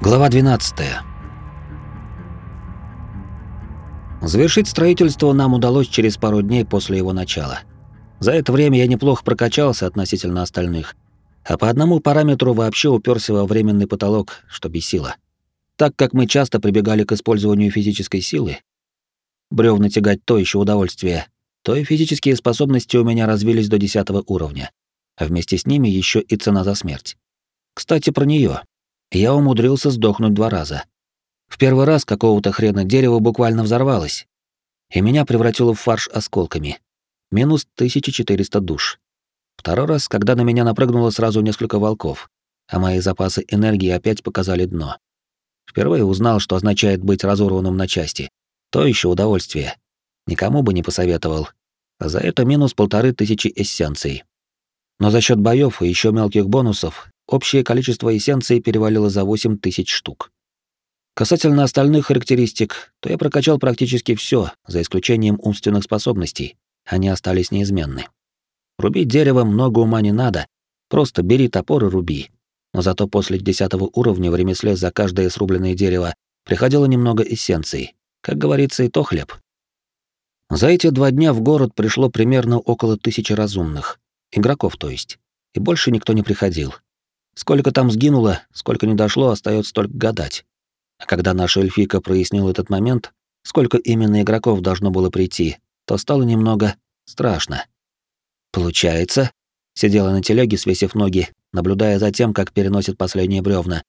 Глава 12. Завершить строительство нам удалось через пару дней после его начала. За это время я неплохо прокачался относительно остальных, а по одному параметру вообще уперся во временный потолок, что бесило. Так как мы часто прибегали к использованию физической силы, бревна тягать то еще удовольствие, то и физические способности у меня развились до 10 уровня, а вместе с ними еще и цена за смерть. Кстати, про нее я умудрился сдохнуть два раза. В первый раз какого-то хрена дерево буквально взорвалось, и меня превратило в фарш осколками. Минус 1400 душ. Второй раз, когда на меня напрыгнуло сразу несколько волков, а мои запасы энергии опять показали дно. Впервые узнал, что означает быть разорванным на части. То еще удовольствие. Никому бы не посоветовал. За это минус полторы тысячи эссенций. Но за счет боев и еще мелких бонусов Общее количество эссенций перевалило за 8 тысяч штук. Касательно остальных характеристик, то я прокачал практически все, за исключением умственных способностей. Они остались неизменны. Рубить дерево много ума не надо, просто бери топор и руби. Но зато после 10 уровня в ремесле за каждое срубленное дерево приходило немного эссенций. Как говорится, и то хлеб. За эти два дня в город пришло примерно около тысячи разумных. Игроков, то есть. И больше никто не приходил. Сколько там сгинуло, сколько не дошло, остается только гадать. А когда наша эльфика прояснила этот момент, сколько именно игроков должно было прийти, то стало немного страшно. Получается, сидела на телеге, свесив ноги, наблюдая за тем, как переносит последние бревна,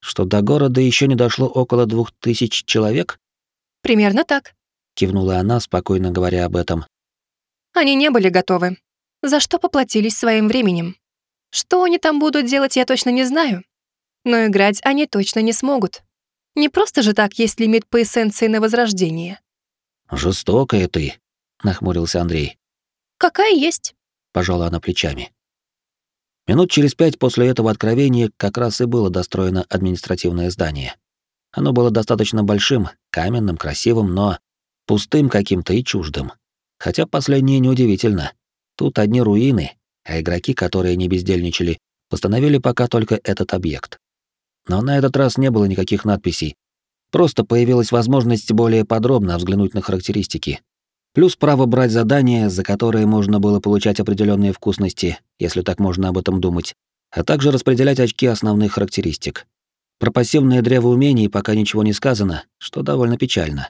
что до города еще не дошло около двух тысяч человек? Примерно так, кивнула она, спокойно говоря об этом. Они не были готовы, за что поплатились своим временем. Что они там будут делать, я точно не знаю. Но играть они точно не смогут. Не просто же так есть лимит по эссенции на возрождение. «Жестокая ты», — нахмурился Андрей. «Какая есть», — пожала она плечами. Минут через пять после этого откровения как раз и было достроено административное здание. Оно было достаточно большим, каменным, красивым, но пустым каким-то и чуждым. Хотя последнее неудивительно. Тут одни руины, а игроки, которые не бездельничали, восстановили пока только этот объект. Но на этот раз не было никаких надписей. Просто появилась возможность более подробно взглянуть на характеристики. Плюс право брать задания, за которые можно было получать определенные вкусности, если так можно об этом думать, а также распределять очки основных характеристик. Про пассивные древо умений пока ничего не сказано, что довольно печально.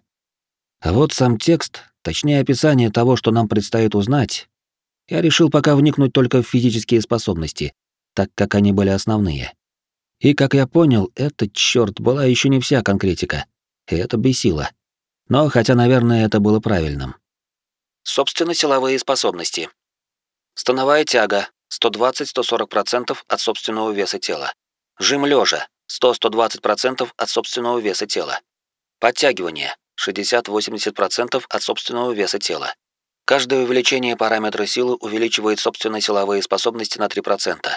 А вот сам текст, точнее описание того, что нам предстоит узнать, я решил пока вникнуть только в физические способности, так как они были основные. И, как я понял, это, черт, была еще не вся конкретика. И это бесило. Но, хотя, наверное, это было правильным. Собственно, силовые способности. Становая тяга 120-140% от собственного веса тела. Жим лежа 100-120% от собственного веса тела. Подтягивание 60-80% от собственного веса тела. Каждое увеличение параметра силы увеличивает собственные силовые способности на 3%.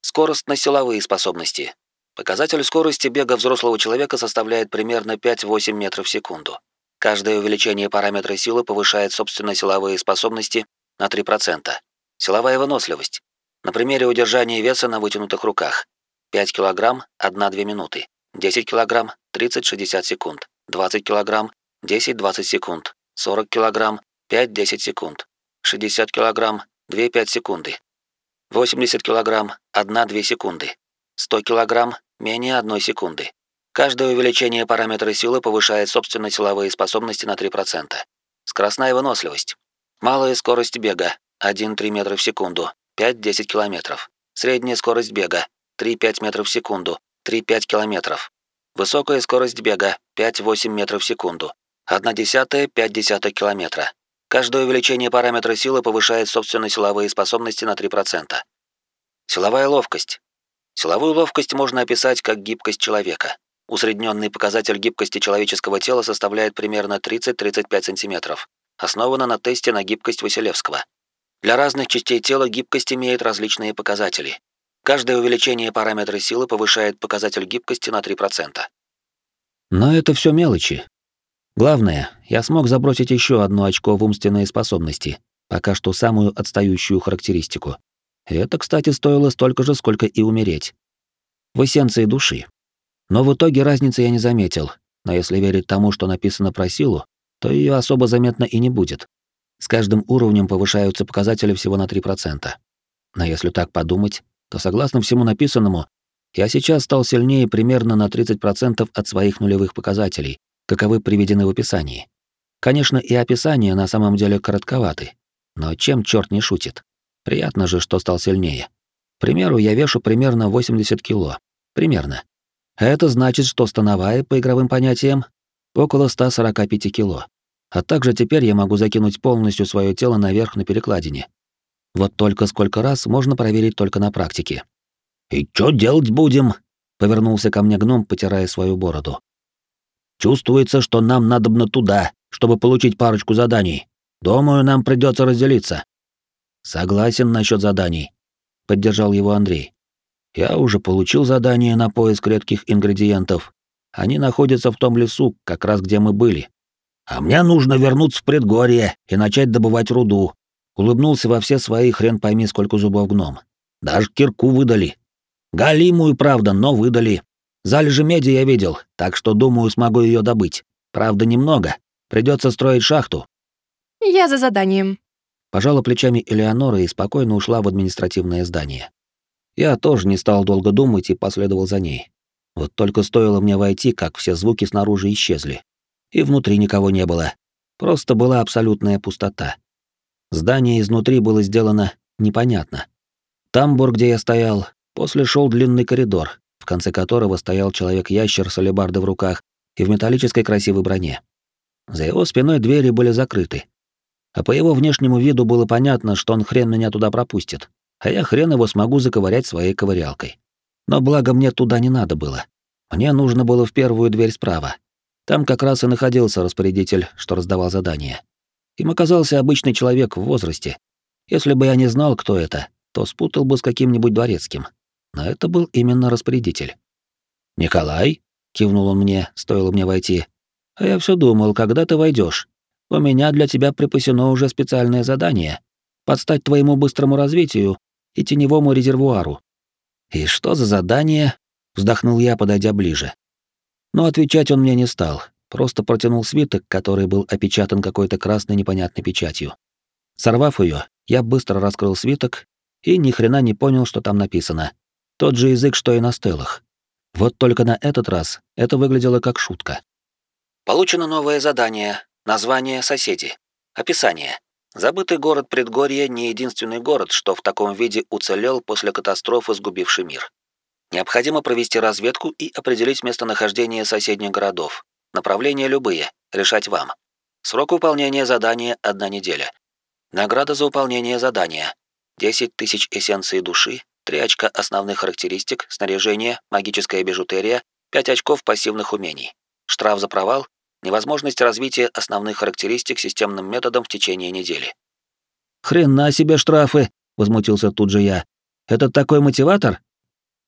Скорость на силовые способности. Показатель скорости бега взрослого человека составляет примерно 5-8 метров в секунду. Каждое увеличение параметра силы повышает собственные силовые способности на 3%. Силовая выносливость. На примере удержания веса на вытянутых руках. 5 кг 1-2 минуты. 10 кг 30-60 секунд. 20 кг 10-20 секунд. 40 кг 5-10 секунд. 60 килограмм 2-5 секунды. 80 килограмм 1-2 секунды. 100 килограмм менее 1 секунды. Каждое увеличение параметра силы повышает собственные силовые способности на 3%. Скоростная выносливость. Малая скорость бега 1-3 метра в секунду, 5-10 километров. Средняя скорость бега 3-5 метров в секунду, 3-5 километров. Высокая скорость бега 5-8 метров в секунду, 1 десятая 5 десятых километра. Каждое увеличение параметра силы повышает собственные силовые способности на 3%. Силовая ловкость. Силовую ловкость можно описать как гибкость человека. Усредненный показатель гибкости человеческого тела составляет примерно 30-35 см. Основано на тесте на гибкость Василевского. Для разных частей тела гибкость имеет различные показатели. Каждое увеличение параметра силы повышает показатель гибкости на 3%. Но это все мелочи. Главное, я смог забросить еще одно очко в умственные способности, пока что самую отстающую характеристику. Это, кстати, стоило столько же, сколько и умереть. В эссенции души. Но в итоге разницы я не заметил, но если верить тому, что написано про силу, то ее особо заметно и не будет. С каждым уровнем повышаются показатели всего на 3%. Но если так подумать, то согласно всему написанному, я сейчас стал сильнее примерно на 30% от своих нулевых показателей, каковы приведены в описании. Конечно, и описание на самом деле коротковаты, но чем черт не шутит? Приятно же, что стал сильнее. К примеру, я вешу примерно 80 кило. Примерно. Это значит, что становая, по игровым понятиям, около 145 кило. А также теперь я могу закинуть полностью свое тело наверх на перекладине. Вот только сколько раз можно проверить только на практике. «И что делать будем?» — повернулся ко мне гном, потирая свою бороду. «Чувствуется, что нам надобно туда, чтобы получить парочку заданий. Думаю, нам придется разделиться». «Согласен насчет заданий», — поддержал его Андрей. «Я уже получил задание на поиск редких ингредиентов. Они находятся в том лесу, как раз где мы были. А мне нужно вернуться в предгорье и начать добывать руду». Улыбнулся во все свои хрен пойми сколько зубов гном. «Даже кирку выдали. Галимую, правда, но выдали. Залежи меди я видел, так что, думаю, смогу ее добыть. Правда, немного. Придется строить шахту». «Я за заданием», Пожала плечами Элеонора и спокойно ушла в административное здание. Я тоже не стал долго думать и последовал за ней. Вот только стоило мне войти, как все звуки снаружи исчезли. И внутри никого не было. Просто была абсолютная пустота. Здание изнутри было сделано непонятно. Тамбур, где я стоял, после шел длинный коридор, в конце которого стоял человек-ящер с алебардой в руках и в металлической красивой броне. За его спиной двери были закрыты, а по его внешнему виду было понятно, что он хрен меня туда пропустит, а я хрен его смогу заковырять своей ковырялкой. Но благо мне туда не надо было. Мне нужно было в первую дверь справа. Там как раз и находился распорядитель, что раздавал задания. Им оказался обычный человек в возрасте. Если бы я не знал, кто это, то спутал бы с каким-нибудь дворецким. Но это был именно распорядитель. «Николай?» — кивнул он мне, стоило мне войти. «А я все думал, когда ты войдешь. У меня для тебя припасено уже специальное задание — подстать твоему быстрому развитию и теневому резервуару». «И что за задание?» — вздохнул я, подойдя ближе. Но отвечать он мне не стал, просто протянул свиток, который был опечатан какой-то красной непонятной печатью. Сорвав ее, я быстро раскрыл свиток и ни хрена не понял, что там написано. Тот же язык, что и на стелах. Вот только на этот раз это выглядело как шутка. Получено новое задание Название «Соседи». Описание. Забытый город Предгорье не единственный город, что в таком виде уцелел после катастрофы, сгубивший мир. Необходимо провести разведку и определить местонахождение соседних городов. Направления любые, решать вам. Срок выполнения задания – одна неделя. Награда за выполнение задания – 10 тысяч эссенций души, 3 очка основных характеристик, снаряжение, магическая бижутерия, 5 очков пассивных умений. Штраф за провал невозможность развития основных характеристик системным методом в течение недели. «Хрена себе штрафы!» — возмутился тут же я. «Это такой мотиватор?»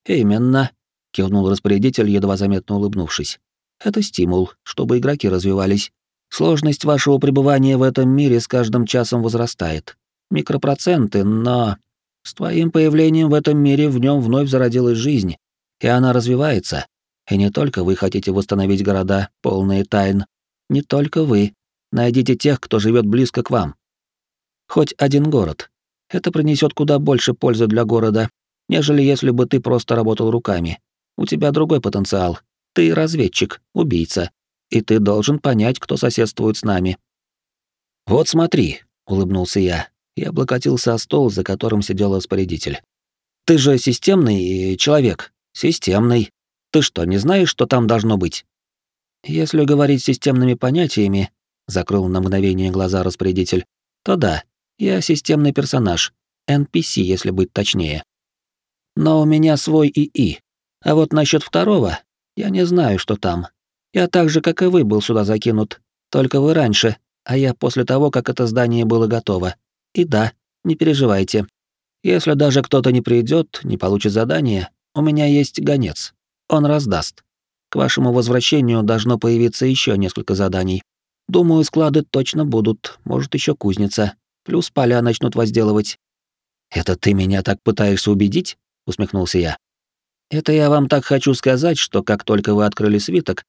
«Именно», — кивнул распорядитель, едва заметно улыбнувшись. «Это стимул, чтобы игроки развивались. Сложность вашего пребывания в этом мире с каждым часом возрастает. Микропроценты, но... С твоим появлением в этом мире в нем вновь зародилась жизнь, и она развивается. И не только вы хотите восстановить города, полные тайн. Не только вы. Найдите тех, кто живет близко к вам. Хоть один город. Это принесет куда больше пользы для города, нежели если бы ты просто работал руками. У тебя другой потенциал. Ты разведчик, убийца. И ты должен понять, кто соседствует с нами. Вот смотри, улыбнулся я и облокотился о стол, за которым сидел распорядитель. Ты же системный человек. Системный. Ты что, не знаешь, что там должно быть? Если говорить системными понятиями, закрыл на мгновение глаза распорядитель, то да, я системный персонаж, NPC, если быть точнее. Но у меня свой ИИ. А вот насчет второго, я не знаю, что там. Я так же, как и вы, был сюда закинут. Только вы раньше, а я после того, как это здание было готово. И да, не переживайте. Если даже кто-то не придет, не получит задание, у меня есть гонец. Он раздаст. К вашему возвращению должно появиться еще несколько заданий. Думаю, склады точно будут, может, еще кузница. Плюс поля начнут возделывать. Это ты меня так пытаешься убедить? усмехнулся я. Это я вам так хочу сказать, что как только вы открыли свиток,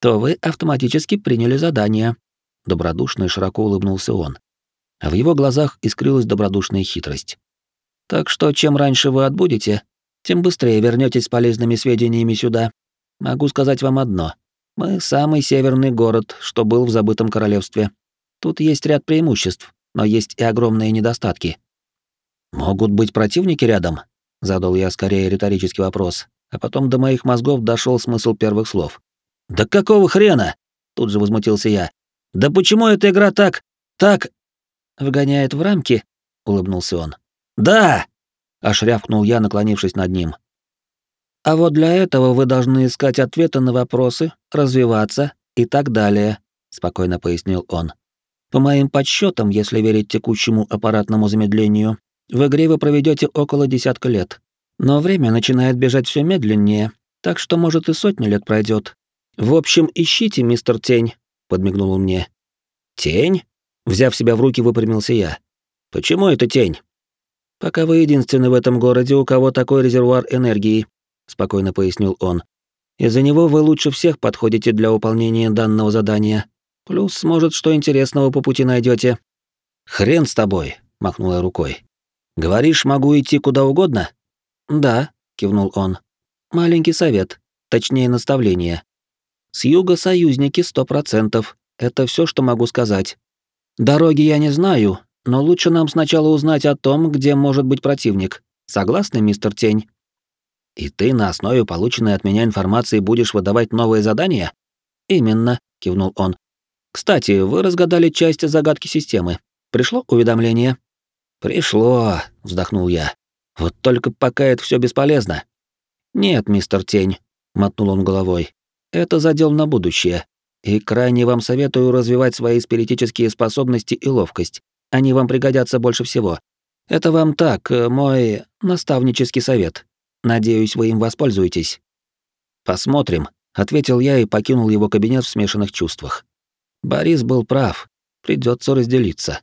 то вы автоматически приняли задание. Добродушно и широко улыбнулся он. А в его глазах искрилась добродушная хитрость. Так что чем раньше вы отбудете, тем быстрее вернетесь с полезными сведениями сюда. Могу сказать вам одно. Мы самый северный город, что был в забытом королевстве. Тут есть ряд преимуществ, но есть и огромные недостатки. Могут быть противники рядом? Задал я скорее риторический вопрос, а потом до моих мозгов дошел смысл первых слов. Да какого хрена? Тут же возмутился я. Да почему эта игра так... так... Вгоняет в рамки? Улыбнулся он. Да! Аж я, наклонившись над ним. А вот для этого вы должны искать ответы на вопросы, развиваться и так далее, спокойно пояснил он. По моим подсчетам, если верить текущему аппаратному замедлению, в игре вы проведете около десятка лет. Но время начинает бежать все медленнее, так что, может, и сотни лет пройдет. В общем, ищите, мистер Тень, подмигнул он мне. Тень? Взяв себя в руки, выпрямился я. Почему это тень? Пока вы единственный в этом городе, у кого такой резервуар энергии, спокойно пояснил он. Из-за него вы лучше всех подходите для выполнения данного задания. Плюс, может, что интересного по пути найдете. Хрен с тобой, махнула рукой. Говоришь, могу идти куда угодно? Да, кивнул он. Маленький совет, точнее наставление. С юга союзники сто процентов. Это все, что могу сказать. Дороги я не знаю, но лучше нам сначала узнать о том, где может быть противник. Согласны, мистер Тень? И ты на основе полученной от меня информации будешь выдавать новые задания? Именно, кивнул он. Кстати, вы разгадали часть загадки системы. Пришло уведомление? Пришло, вздохнул я. Вот только пока это все бесполезно. Нет, мистер Тень, мотнул он головой. Это задел на будущее. И крайне вам советую развивать свои спиритические способности и ловкость. Они вам пригодятся больше всего. Это вам так, мой наставнический совет. Надеюсь, вы им воспользуетесь. Посмотрим, ответил я и покинул его кабинет в смешанных чувствах. Борис был прав. Придется разделиться.